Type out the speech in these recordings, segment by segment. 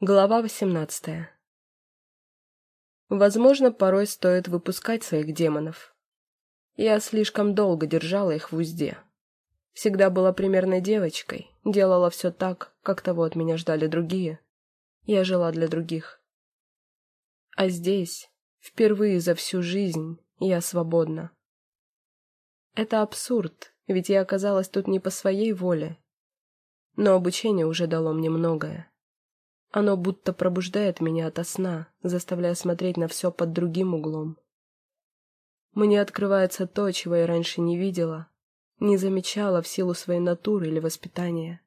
Глава восемнадцатая. Возможно, порой стоит выпускать своих демонов. Я слишком долго держала их в узде. Всегда была примерной девочкой, делала все так, как того от меня ждали другие. Я жила для других. А здесь, впервые за всю жизнь, я свободна. Это абсурд, ведь я оказалась тут не по своей воле. Но обучение уже дало мне многое. Оно будто пробуждает меня ото сна, заставляя смотреть на все под другим углом. Мне открывается то, чего я раньше не видела, не замечала в силу своей натуры или воспитания.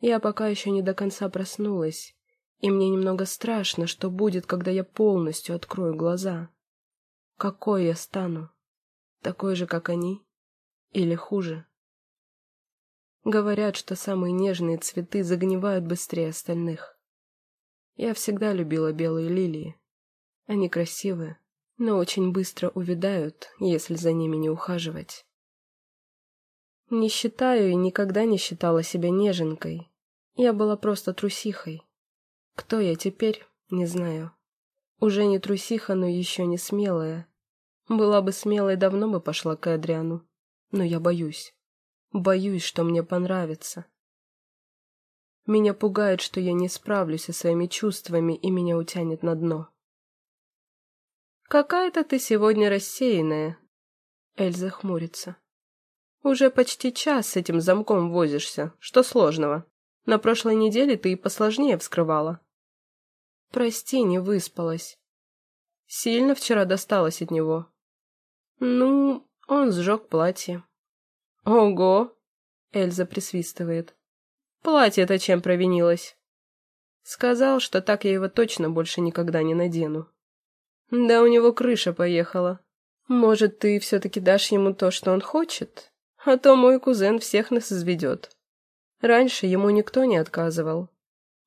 Я пока еще не до конца проснулась, и мне немного страшно, что будет, когда я полностью открою глаза. Какой я стану? Такой же, как они? Или хуже? Говорят, что самые нежные цветы загнивают быстрее остальных. Я всегда любила белые лилии. Они красивые, но очень быстро увядают, если за ними не ухаживать. Не считаю и никогда не считала себя неженкой. Я была просто трусихой. Кто я теперь, не знаю. Уже не трусиха, но еще не смелая. Была бы смелой, давно бы пошла к Эдриану. Но я боюсь. Боюсь, что мне понравится. Меня пугает, что я не справлюсь со своими чувствами и меня утянет на дно. «Какая-то ты сегодня рассеянная», — Эльза хмурится. «Уже почти час с этим замком возишься. Что сложного? На прошлой неделе ты и посложнее вскрывала». «Прости, не выспалась. Сильно вчера досталось от него». «Ну, он сжег платье». «Ого!» — Эльза присвистывает. «Платье-то чем провинилось?» Сказал, что так я его точно больше никогда не надену. Да у него крыша поехала. Может, ты все-таки дашь ему то, что он хочет? А то мой кузен всех нас изведет. Раньше ему никто не отказывал.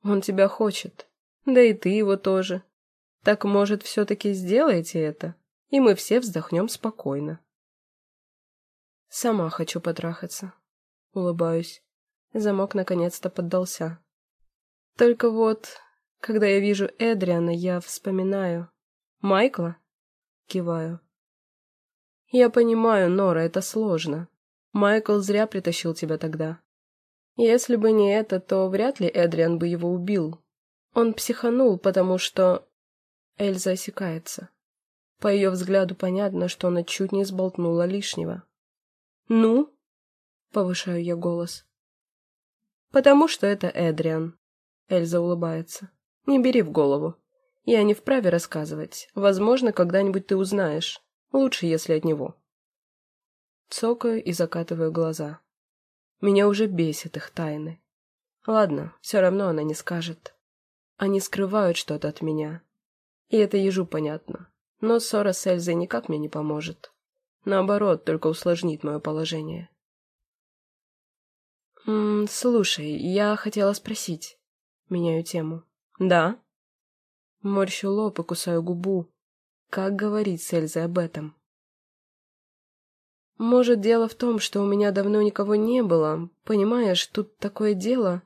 Он тебя хочет. Да и ты его тоже. Так, может, все-таки сделаете это, и мы все вздохнем спокойно. Сама хочу потрахаться. Улыбаюсь. Замок наконец-то поддался. Только вот, когда я вижу Эдриана, я вспоминаю. Майкла? Киваю. Я понимаю, Нора, это сложно. Майкл зря притащил тебя тогда. Если бы не это, то вряд ли Эдриан бы его убил. Он психанул, потому что... Эльза осекается. По ее взгляду понятно, что она чуть не сболтнула лишнего. «Ну?» — повышаю я голос. «Потому что это Эдриан», — Эльза улыбается. «Не бери в голову. Я не вправе рассказывать. Возможно, когда-нибудь ты узнаешь. Лучше, если от него». Цокаю и закатываю глаза. Меня уже бесит их тайны. Ладно, все равно она не скажет. Они скрывают что-то от меня. И это ежу понятно. Но ссора с Эльзой никак мне не поможет. Наоборот, только усложнит мое положение. «М -м, «Слушай, я хотела спросить». Меняю тему. «Да?» Морщу лоб и кусаю губу. Как говорить с Эльзой об этом? Может, дело в том, что у меня давно никого не было. Понимаешь, тут такое дело.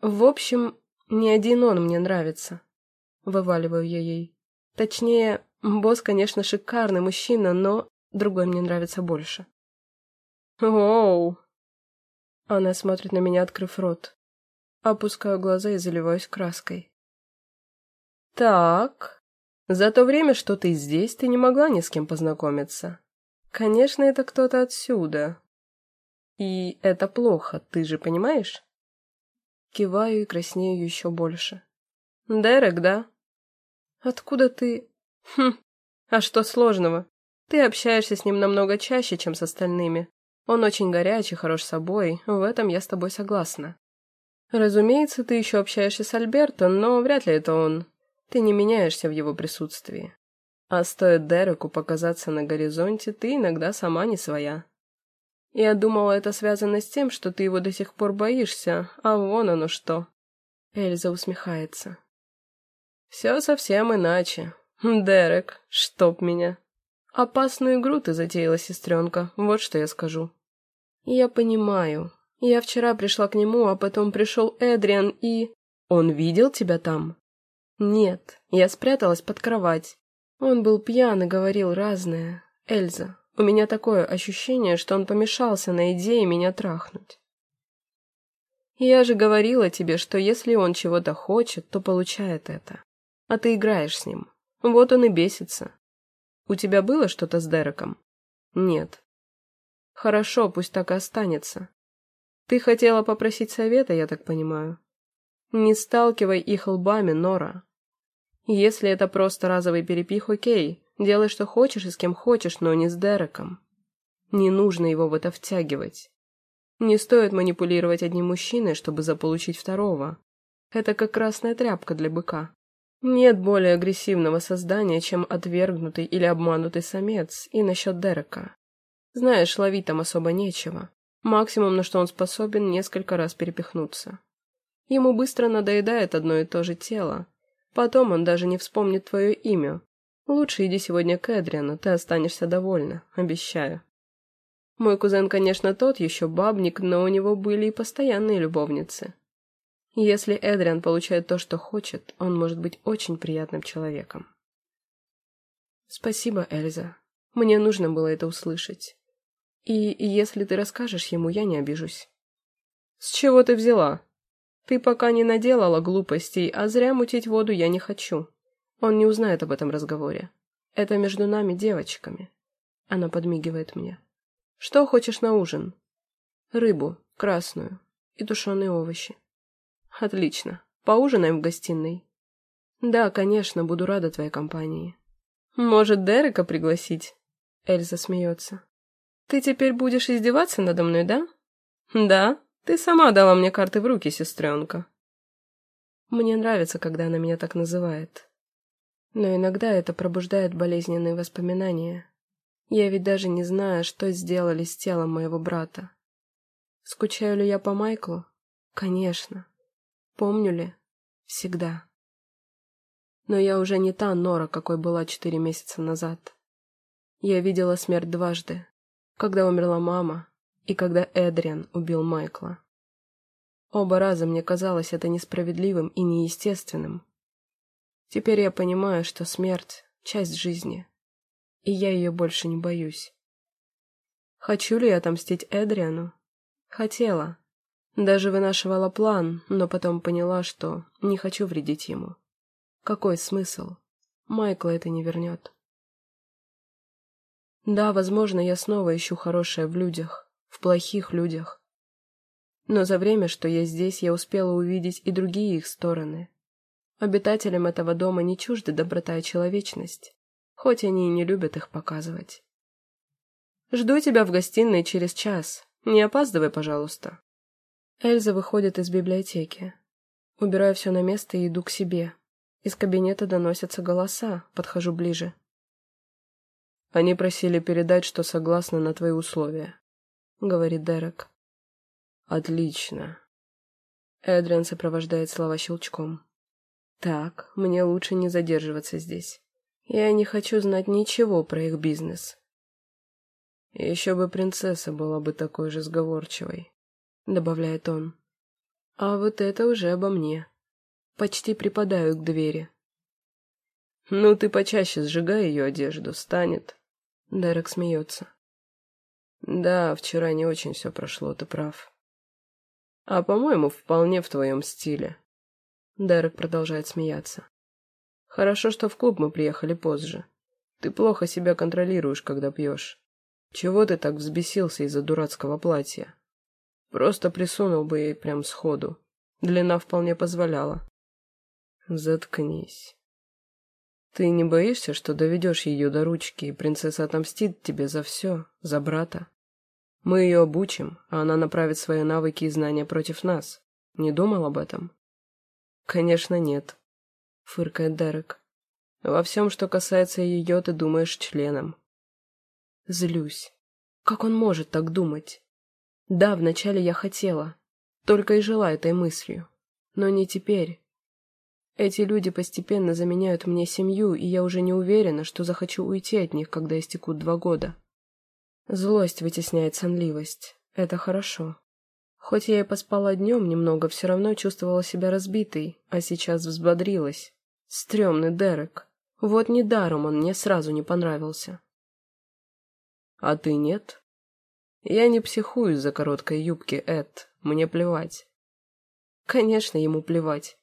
В общем, ни один он мне нравится. Вываливаю я ей. Точнее, босс, конечно, шикарный мужчина, но Другой мне нравится больше. Оу! Она смотрит на меня, открыв рот. Опускаю глаза и заливаюсь краской. Так, за то время, что ты здесь, ты не могла ни с кем познакомиться. Конечно, это кто-то отсюда. И это плохо, ты же понимаешь? Киваю и краснею еще больше. Дерек, да? Откуда ты... Хм, а что сложного? Ты общаешься с ним намного чаще, чем с остальными. Он очень горячий, хорош собой, в этом я с тобой согласна. Разумеется, ты еще общаешься с Альберто, но вряд ли это он. Ты не меняешься в его присутствии. А стоит Дереку показаться на горизонте, ты иногда сама не своя. Я думала, это связано с тем, что ты его до сих пор боишься, а вон оно что. Эльза усмехается. Все совсем иначе. Дерек, чтоб меня. «Опасную игру ты затеяла, сестренка, вот что я скажу». «Я понимаю. Я вчера пришла к нему, а потом пришел Эдриан и...» Он видел тебя там? Нет, я спряталась под кровать. Он был пьян и говорил разное. Эльза, у меня такое ощущение, что он помешался на идее меня трахнуть. Я же говорила тебе, что если он чего-то хочет, то получает это. А ты играешь с ним. Вот он и бесится. У тебя было что-то с Дереком? Нет. Хорошо, пусть так и останется. Ты хотела попросить совета, я так понимаю. Не сталкивай их лбами, Нора. Если это просто разовый перепих, окей. Делай, что хочешь и с кем хочешь, но не с Дереком. Не нужно его в это втягивать. Не стоит манипулировать одним мужчиной, чтобы заполучить второго. Это как красная тряпка для быка. Нет более агрессивного создания, чем отвергнутый или обманутый самец, и насчет Дерека. Знаешь, ловить там особо нечего. Максимум, на что он способен, несколько раз перепихнуться. Ему быстро надоедает одно и то же тело. Потом он даже не вспомнит твое имя. Лучше иди сегодня к Эдриану, ты останешься довольна, обещаю. Мой кузен, конечно, тот еще бабник, но у него были и постоянные любовницы. Если Эдриан получает то, что хочет, он может быть очень приятным человеком. Спасибо, Эльза. Мне нужно было это услышать. И если ты расскажешь ему, я не обижусь. С чего ты взяла? Ты пока не наделала глупостей, а зря мутить воду я не хочу. Он не узнает об этом разговоре. Это между нами девочками. Она подмигивает мне. Что хочешь на ужин? Рыбу, красную и тушеные овощи. Отлично. Поужинаем в гостиной. Да, конечно, буду рада твоей компании. Может, Дерека пригласить? Эльза смеется. Ты теперь будешь издеваться надо мной, да? Да, ты сама дала мне карты в руки, сестренка. Мне нравится, когда она меня так называет. Но иногда это пробуждает болезненные воспоминания. Я ведь даже не знаю, что сделали с телом моего брата. Скучаю ли я по Майклу? Конечно. Помню ли? Всегда. Но я уже не та Нора, какой была четыре месяца назад. Я видела смерть дважды, когда умерла мама и когда Эдриан убил Майкла. Оба раза мне казалось это несправедливым и неестественным. Теперь я понимаю, что смерть — часть жизни, и я ее больше не боюсь. Хочу ли я отомстить Эдриану? Хотела, даже вынашивала план, но потом поняла, что не хочу вредить ему. Какой смысл? Майкла это не вернет. Да, возможно, я снова ищу хорошее в людях, в плохих людях. Но за время, что я здесь, я успела увидеть и другие их стороны. Обитателям этого дома не чужды доброта и человечность, хоть они и не любят их показывать. Жду тебя в гостиной через час. Не опаздывай, пожалуйста. Эльза выходит из библиотеки. Убираю все на место и иду к себе. Из кабинета доносятся голоса, подхожу ближе. «Они просили передать, что согласны на твои условия», — говорит Дерек. «Отлично». Эдриан сопровождает слова щелчком. «Так, мне лучше не задерживаться здесь. Я не хочу знать ничего про их бизнес». Еще бы принцесса была бы такой же сговорчивой добавляет он. А вот это уже обо мне. Почти припадаю к двери. Ну, ты почаще сжигай ее одежду, станет. Дерек смеется. Да, вчера не очень все прошло, ты прав. А, по-моему, вполне в твоем стиле. Дерек продолжает смеяться. Хорошо, что в клуб мы приехали позже. Ты плохо себя контролируешь, когда пьешь. Чего ты так взбесился из-за дурацкого платья? Просто присунул бы ей прям сходу. Длина вполне позволяла. Заткнись. Ты не боишься, что доведешь ее до ручки, и принцесса отомстит тебе за все, за брата? Мы ее обучим, а она направит свои навыки и знания против нас. Не думал об этом? Конечно, нет, фыркает Дерек. Во всем, что касается ее, ты думаешь членом. Злюсь. Как он может так думать? Да, вначале я хотела, только и жила этой мыслью. Но не теперь. Эти люди постепенно заменяют мне семью, и я уже не уверена, что захочу уйти от них, когда истекут два года. Злость вытесняет сонливость. Это хорошо. Хоть я и поспала днем немного, все равно чувствовала себя разбитой, а сейчас взбодрилась. Стремный Дерек. Вот недаром он мне сразу не понравился. А ты нет? Я не психую из-за короткой юбки, Эд. Мне плевать. Конечно, ему плевать.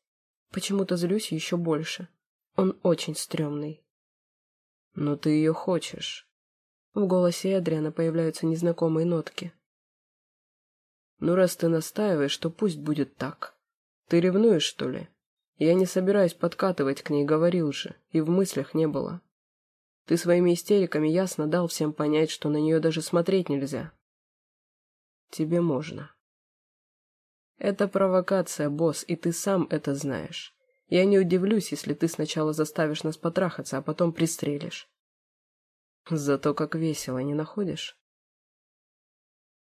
Почему-то злюсь еще больше. Он очень стрёмный. Но ты ее хочешь. В голосе Эдриана появляются незнакомые нотки. Ну, раз ты настаиваешь, то пусть будет так. Ты ревнуешь, что ли? Я не собираюсь подкатывать к ней, говорил же, и в мыслях не было. Ты своими истериками ясно дал всем понять, что на нее даже смотреть нельзя. Тебе можно. Это провокация, босс, и ты сам это знаешь. Я не удивлюсь, если ты сначала заставишь нас потрахаться, а потом пристрелишь. Зато как весело, не находишь?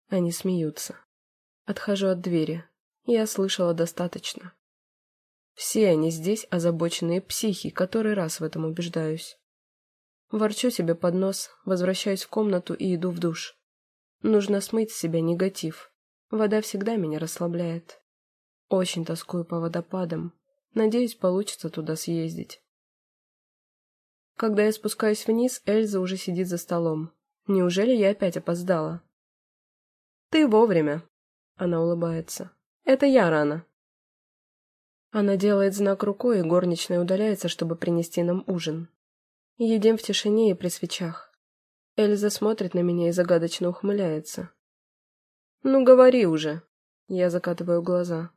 Они смеются. Отхожу от двери. Я слышала достаточно. Все они здесь озабоченные психи, который раз в этом убеждаюсь. Ворчу себе под нос, возвращаюсь в комнату и иду в душ. Нужно смыть с себя негатив. Вода всегда меня расслабляет. Очень тоскую по водопадам. Надеюсь, получится туда съездить. Когда я спускаюсь вниз, Эльза уже сидит за столом. Неужели я опять опоздала? «Ты вовремя», — она улыбается. «Это я рано». Она делает знак рукой, и горничная удаляется, чтобы принести нам ужин. Едим в тишине и при свечах. Эльза смотрит на меня и загадочно ухмыляется. «Ну, говори уже!» Я закатываю глаза.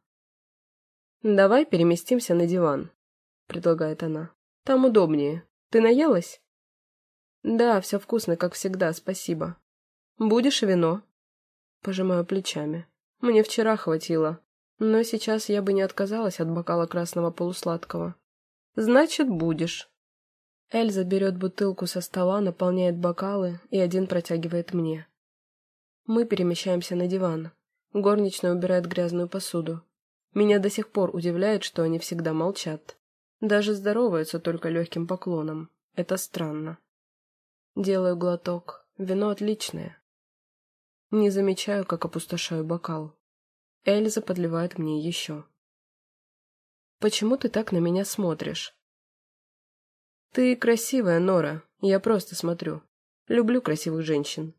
«Давай переместимся на диван», — предлагает она. «Там удобнее. Ты наелась?» «Да, все вкусно, как всегда, спасибо. Будешь вино?» Пожимаю плечами. «Мне вчера хватило, но сейчас я бы не отказалась от бокала красного полусладкого». «Значит, будешь». Эльза берет бутылку со стола, наполняет бокалы и один протягивает мне. Мы перемещаемся на диван. Горничная убирает грязную посуду. Меня до сих пор удивляет, что они всегда молчат. Даже здороваются только легким поклоном. Это странно. Делаю глоток. Вино отличное. Не замечаю, как опустошаю бокал. Эльза подливает мне еще. «Почему ты так на меня смотришь?» «Ты красивая, Нора. Я просто смотрю. Люблю красивых женщин».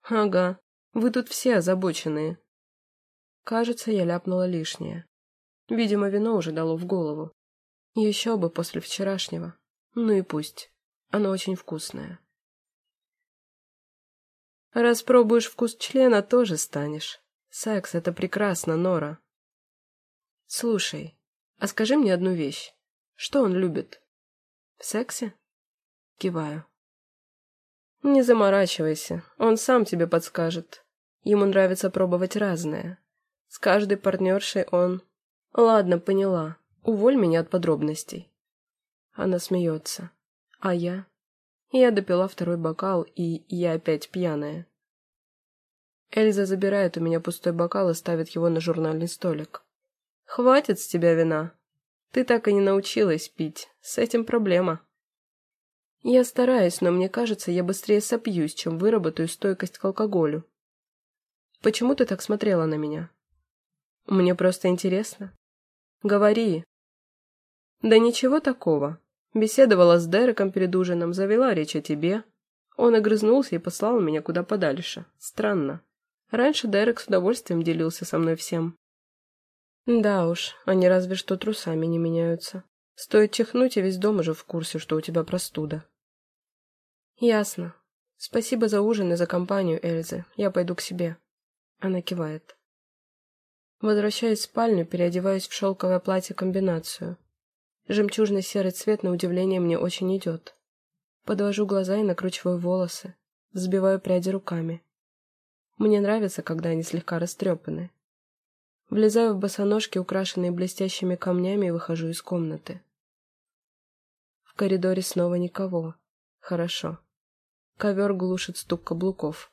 «Ага. Вы тут все озабоченные». Кажется, я ляпнула лишнее. Видимо, вино уже дало в голову. Еще бы после вчерашнего. Ну и пусть. Оно очень вкусное. Распробуешь вкус члена, тоже станешь. Секс — это прекрасно, Нора. Слушай, а скажи мне одну вещь. Что он любит? В сексе? Киваю. Не заморачивайся, он сам тебе подскажет. Ему нравится пробовать разное. С каждой партнершей он... Ладно, поняла. Уволь меня от подробностей. Она смеется. А я? Я допила второй бокал, и я опять пьяная. Эльза забирает у меня пустой бокал и ставит его на журнальный столик. «Хватит с тебя вина. Ты так и не научилась пить. С этим проблема. Я стараюсь, но мне кажется, я быстрее сопьюсь, чем выработаю стойкость к алкоголю. Почему ты так смотрела на меня? Мне просто интересно. Говори. Да ничего такого. Беседовала с Дереком перед ужином, завела речь о тебе. Он огрызнулся и послал меня куда подальше. Странно. Раньше Дерек с удовольствием делился со мной всем. Да уж, они разве что трусами не меняются. Стоит чихнуть, и весь дом уже в курсе, что у тебя простуда. Ясно. Спасибо за ужин и за компанию, Эльзы. Я пойду к себе. Она кивает. Возвращаюсь в спальню, переодеваюсь в шелковое платье-комбинацию. Жемчужный серый цвет, на удивление, мне очень идет. Подвожу глаза и накручиваю волосы, взбиваю пряди руками. Мне нравится, когда они слегка растрепаны. Влезаю в босоножки, украшенные блестящими камнями, и выхожу из комнаты. В коридоре снова никого. Хорошо. Ковер глушит стук каблуков.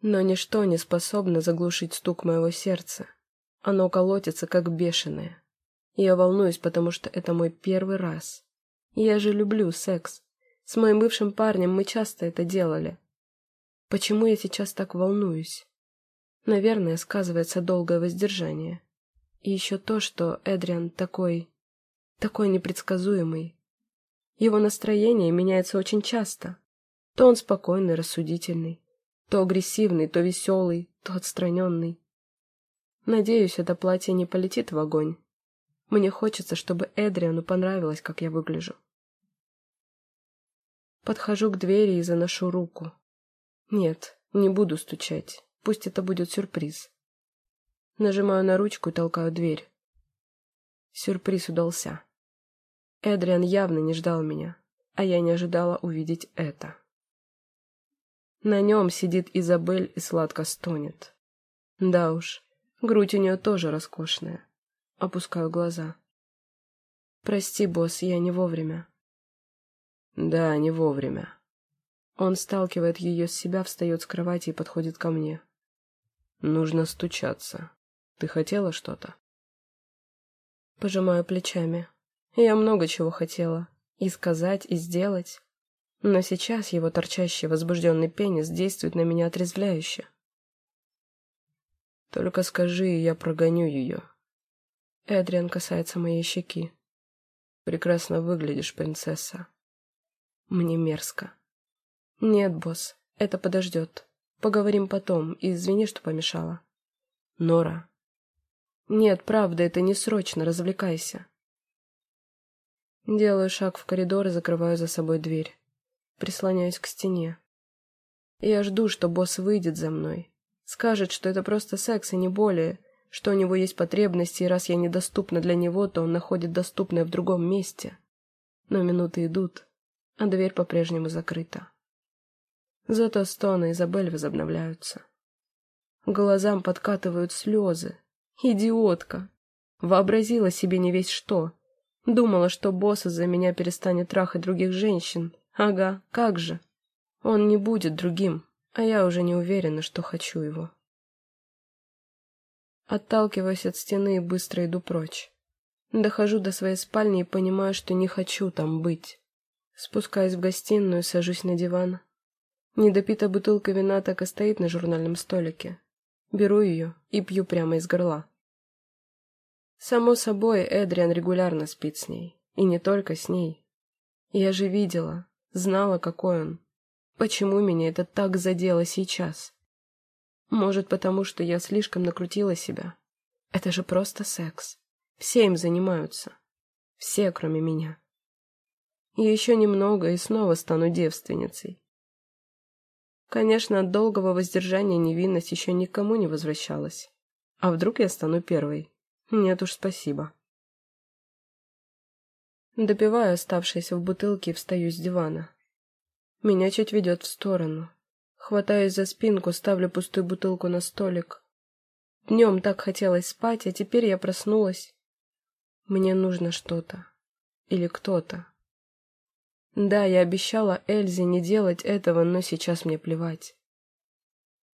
Но ничто не способно заглушить стук моего сердца. Оно колотится, как бешеное. Я волнуюсь, потому что это мой первый раз. Я же люблю секс. С моим бывшим парнем мы часто это делали. Почему я сейчас так волнуюсь? Наверное, сказывается долгое воздержание. И еще то, что Эдриан такой... такой непредсказуемый. Его настроение меняется очень часто. То он спокойный, рассудительный, то агрессивный, то веселый, то отстраненный. Надеюсь, это платье не полетит в огонь. Мне хочется, чтобы Эдриану понравилось, как я выгляжу. Подхожу к двери и заношу руку. Нет, не буду стучать. Пусть это будет сюрприз. Нажимаю на ручку и толкаю дверь. Сюрприз удался. Эдриан явно не ждал меня, а я не ожидала увидеть это. На нем сидит Изабель и сладко стонет. Да уж, грудь у нее тоже роскошная. Опускаю глаза. «Прости, босс, я не вовремя». «Да, не вовремя». Он сталкивает ее с себя, встает с кровати и подходит ко мне. «Нужно стучаться. Ты хотела что-то?» Пожимаю плечами. Я много чего хотела. И сказать, и сделать. Но сейчас его торчащий возбужденный пенис действует на меня отрезвляюще. Только скажи, и я прогоню ее. Эдриан касается моей щеки. Прекрасно выглядишь, принцесса. Мне мерзко. Нет, босс, это подождет. Поговорим потом, извини, что помешала. Нора. Нет, правда, это не срочно, развлекайся. Делаю шаг в коридор и закрываю за собой дверь. Прислоняюсь к стене. Я жду, что босс выйдет за мной. Скажет, что это просто секс и не более, что у него есть потребности, и раз я недоступна для него, то он находит доступное в другом месте. Но минуты идут, а дверь по-прежнему закрыта. Зато стоны Изабель возобновляются. Глазам подкатывают слезы. Идиотка! Вообразила себе не весь что. Думала, что босс из-за меня перестанет трахать других женщин. Ага, как же. Он не будет другим, а я уже не уверена, что хочу его. Отталкиваюсь от стены и быстро иду прочь. Дохожу до своей спальни и понимаю, что не хочу там быть. Спускаюсь в гостиную, сажусь на диван. Недопитая бутылка вина так и стоит на журнальном столике. Беру ее и пью прямо из горла. Само собой, Эдриан регулярно спит с ней. И не только с ней. Я же видела, знала, какой он. Почему меня это так задело сейчас? Может, потому что я слишком накрутила себя. Это же просто секс. Все им занимаются. Все, кроме меня. Еще немного и снова стану девственницей. Конечно, от долгого воздержания невинность еще никому не возвращалась. А вдруг я стану первой? Нет уж, спасибо. Допиваю оставшееся в бутылке и встаю с дивана. Меня чуть ведет в сторону. Хватаюсь за спинку, ставлю пустую бутылку на столик. Днем так хотелось спать, а теперь я проснулась. Мне нужно что-то. Или кто-то. Да, я обещала Эльзе не делать этого, но сейчас мне плевать.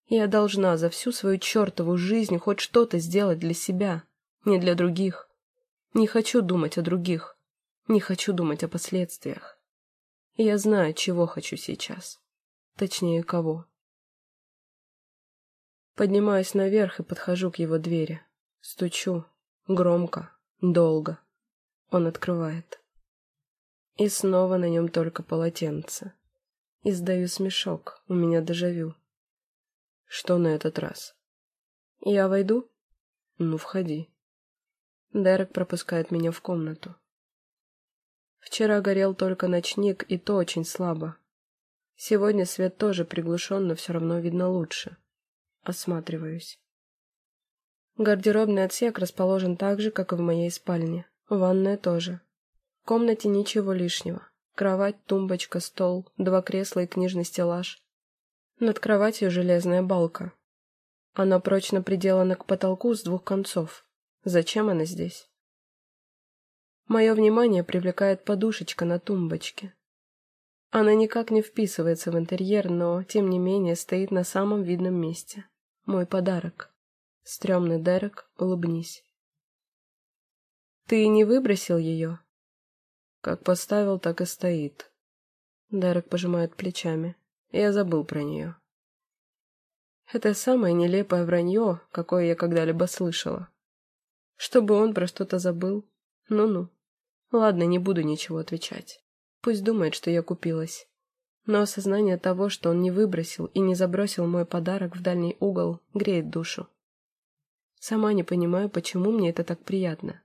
Я должна за всю свою чертову жизнь хоть что-то сделать для себя не для других. Не хочу думать о других. Не хочу думать о последствиях. Я знаю, чего хочу сейчас. Точнее, кого. Поднимаюсь наверх и подхожу к его двери. Стучу. Громко. Долго. Он открывает. И снова на нем только полотенце. Издаю смешок. У меня дежавю. Что на этот раз? Я войду? Ну, входи. Дерек пропускает меня в комнату. Вчера горел только ночник, и то очень слабо. Сегодня свет тоже приглушен, но все равно видно лучше. Осматриваюсь. Гардеробный отсек расположен так же, как и в моей спальне. Ванная тоже. В комнате ничего лишнего. Кровать, тумбочка, стол, два кресла и книжный стеллаж. Над кроватью железная балка. Она прочно приделана к потолку с двух концов. Зачем она здесь? Мое внимание привлекает подушечка на тумбочке. Она никак не вписывается в интерьер, но, тем не менее, стоит на самом видном месте. Мой подарок. Стремный Дерек, улыбнись. Ты не выбросил ее? Как поставил, так и стоит. Дерек пожимает плечами. Я забыл про нее. Это самое нелепое вранье, какое я когда-либо слышала. Чтобы он про что-то забыл? Ну-ну. Ладно, не буду ничего отвечать. Пусть думает, что я купилась. Но осознание того, что он не выбросил и не забросил мой подарок в дальний угол, греет душу. Сама не понимаю, почему мне это так приятно.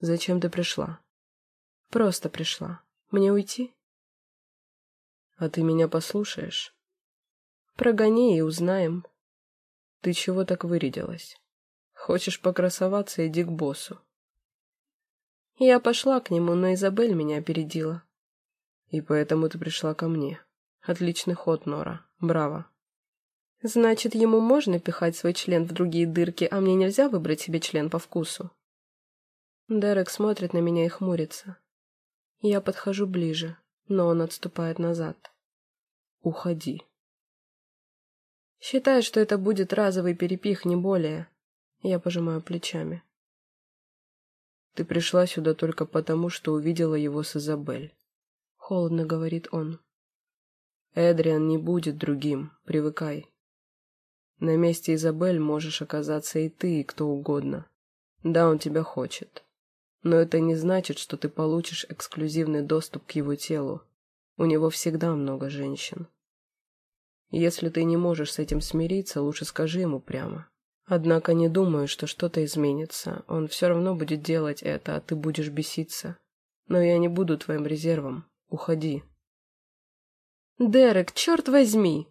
«Зачем ты пришла?» «Просто пришла. Мне уйти?» «А ты меня послушаешь?» «Прогони и узнаем». «Ты чего так вырядилась? Хочешь покрасоваться, иди к боссу». Я пошла к нему, но Изабель меня опередила. И поэтому ты пришла ко мне. Отличный ход, Нора. Браво. Значит, ему можно пихать свой член в другие дырки, а мне нельзя выбрать себе член по вкусу? Дерек смотрит на меня и хмурится. Я подхожу ближе, но он отступает назад. Уходи. Считает, что это будет разовый перепих, не более. Я пожимаю плечами. Ты пришла сюда только потому, что увидела его с Изабель холодно говорит он. Эдриан не будет другим, привыкай. На месте Изабель можешь оказаться и ты, и кто угодно. Да, он тебя хочет. Но это не значит, что ты получишь эксклюзивный доступ к его телу. У него всегда много женщин. Если ты не можешь с этим смириться, лучше скажи ему прямо. Однако не думаю, что что-то изменится. Он все равно будет делать это, а ты будешь беситься. Но я не буду твоим резервом. Уходи. «Дерек, черт возьми!»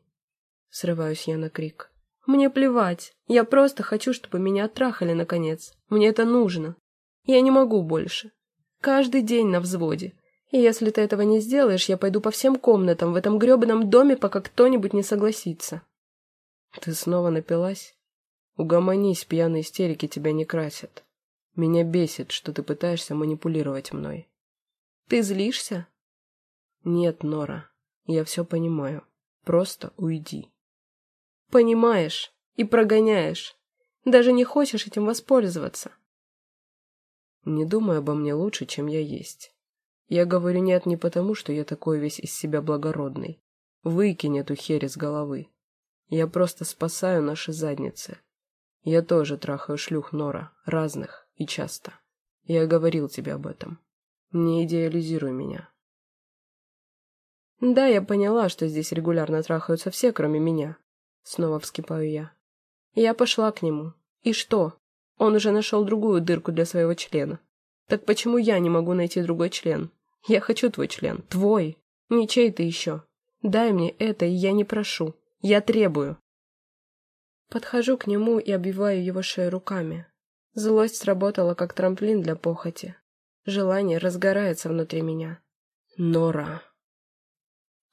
Срываюсь я на крик. «Мне плевать. Я просто хочу, чтобы меня оттрахали, наконец. Мне это нужно. Я не могу больше. Каждый день на взводе. И если ты этого не сделаешь, я пойду по всем комнатам в этом гребаном доме, пока кто-нибудь не согласится». «Ты снова напилась? Угомонись, пьяные истерики тебя не красят. Меня бесит, что ты пытаешься манипулировать мной». «Ты злишься?» «Нет, Нора, я все понимаю. Просто уйди». «Понимаешь и прогоняешь. Даже не хочешь этим воспользоваться». «Не думай обо мне лучше, чем я есть. Я говорю нет не потому, что я такой весь из себя благородный. Выкинь эту херь из головы. Я просто спасаю наши задницы. Я тоже трахаю шлюх Нора, разных и часто. Я говорил тебе об этом. Не идеализируй меня. Да, я поняла, что здесь регулярно трахаются все, кроме меня. Снова вскипаю я. Я пошла к нему. И что? Он уже нашел другую дырку для своего члена. Так почему я не могу найти другой член? Я хочу твой член. Твой. Не чей-то еще. Дай мне это, и я не прошу. Я требую. Подхожу к нему и обвиваю его шею руками. Злость сработала, как трамплин для похоти. Желание разгорается внутри меня. Нора.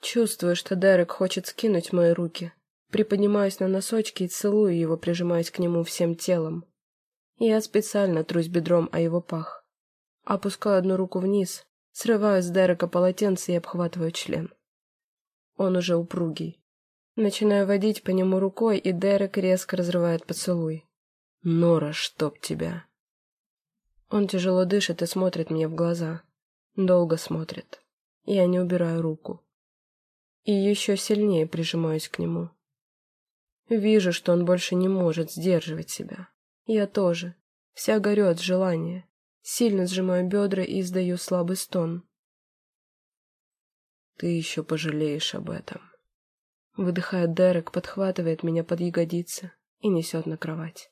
Чувствую, что Дерек хочет скинуть мои руки. Приподнимаюсь на носочки и целую его, прижимаясь к нему всем телом. Я специально трусь бедром о его пах. Опускаю одну руку вниз, срываю с Дерека полотенце и обхватываю член. Он уже упругий. Начинаю водить по нему рукой, и Дерек резко разрывает поцелуй. «Нора, чтоб тебя!» Он тяжело дышит и смотрит мне в глаза. Долго смотрит. Я не убираю руку и еще сильнее прижимаюсь к нему. Вижу, что он больше не может сдерживать себя. Я тоже. Вся горю от желания. Сильно сжимаю бедра и издаю слабый стон. «Ты еще пожалеешь об этом». Выдыхает Дерек, подхватывает меня под ягодицы и несет на кровать.